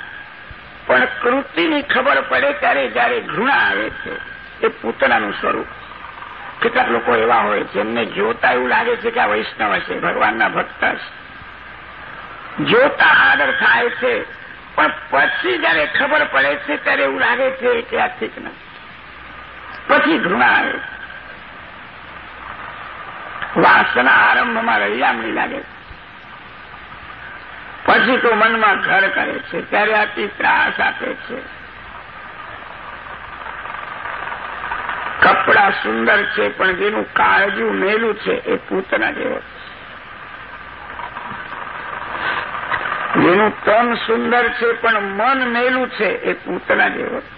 પણ કૃતિની ખબર પડે ત્યારે જયારે ઘૃણા આવે છે, એ પૂતનાનું સ્વરૂપ. કેટલાક લોકો એવા હોય છે એમને જોતા એવું લાગે છે કે આ વૈષ્ણવ છે ભગવાનના ભક્ત છે જોતા આદર થાય છે, પણ પછી જયારે ખબર પડે છે ત્યારે એવું લાગે છે કે આ ઠીક નથી. પછી ઘૃણા આવે વાસના આરંભમાં રૈયામણી લાગે. પછી તો મનમાં ઘર કરે છે, ત્યારે અતિ ત્રાસ આપે છે. કપડા સુંદર છે, પણ જેનું કાળજું મેલું છે, એ પૂતના જેવો જેનું તન સુંદર છે, પણ મન મેલું છે, એ પૂતના જેવો છે.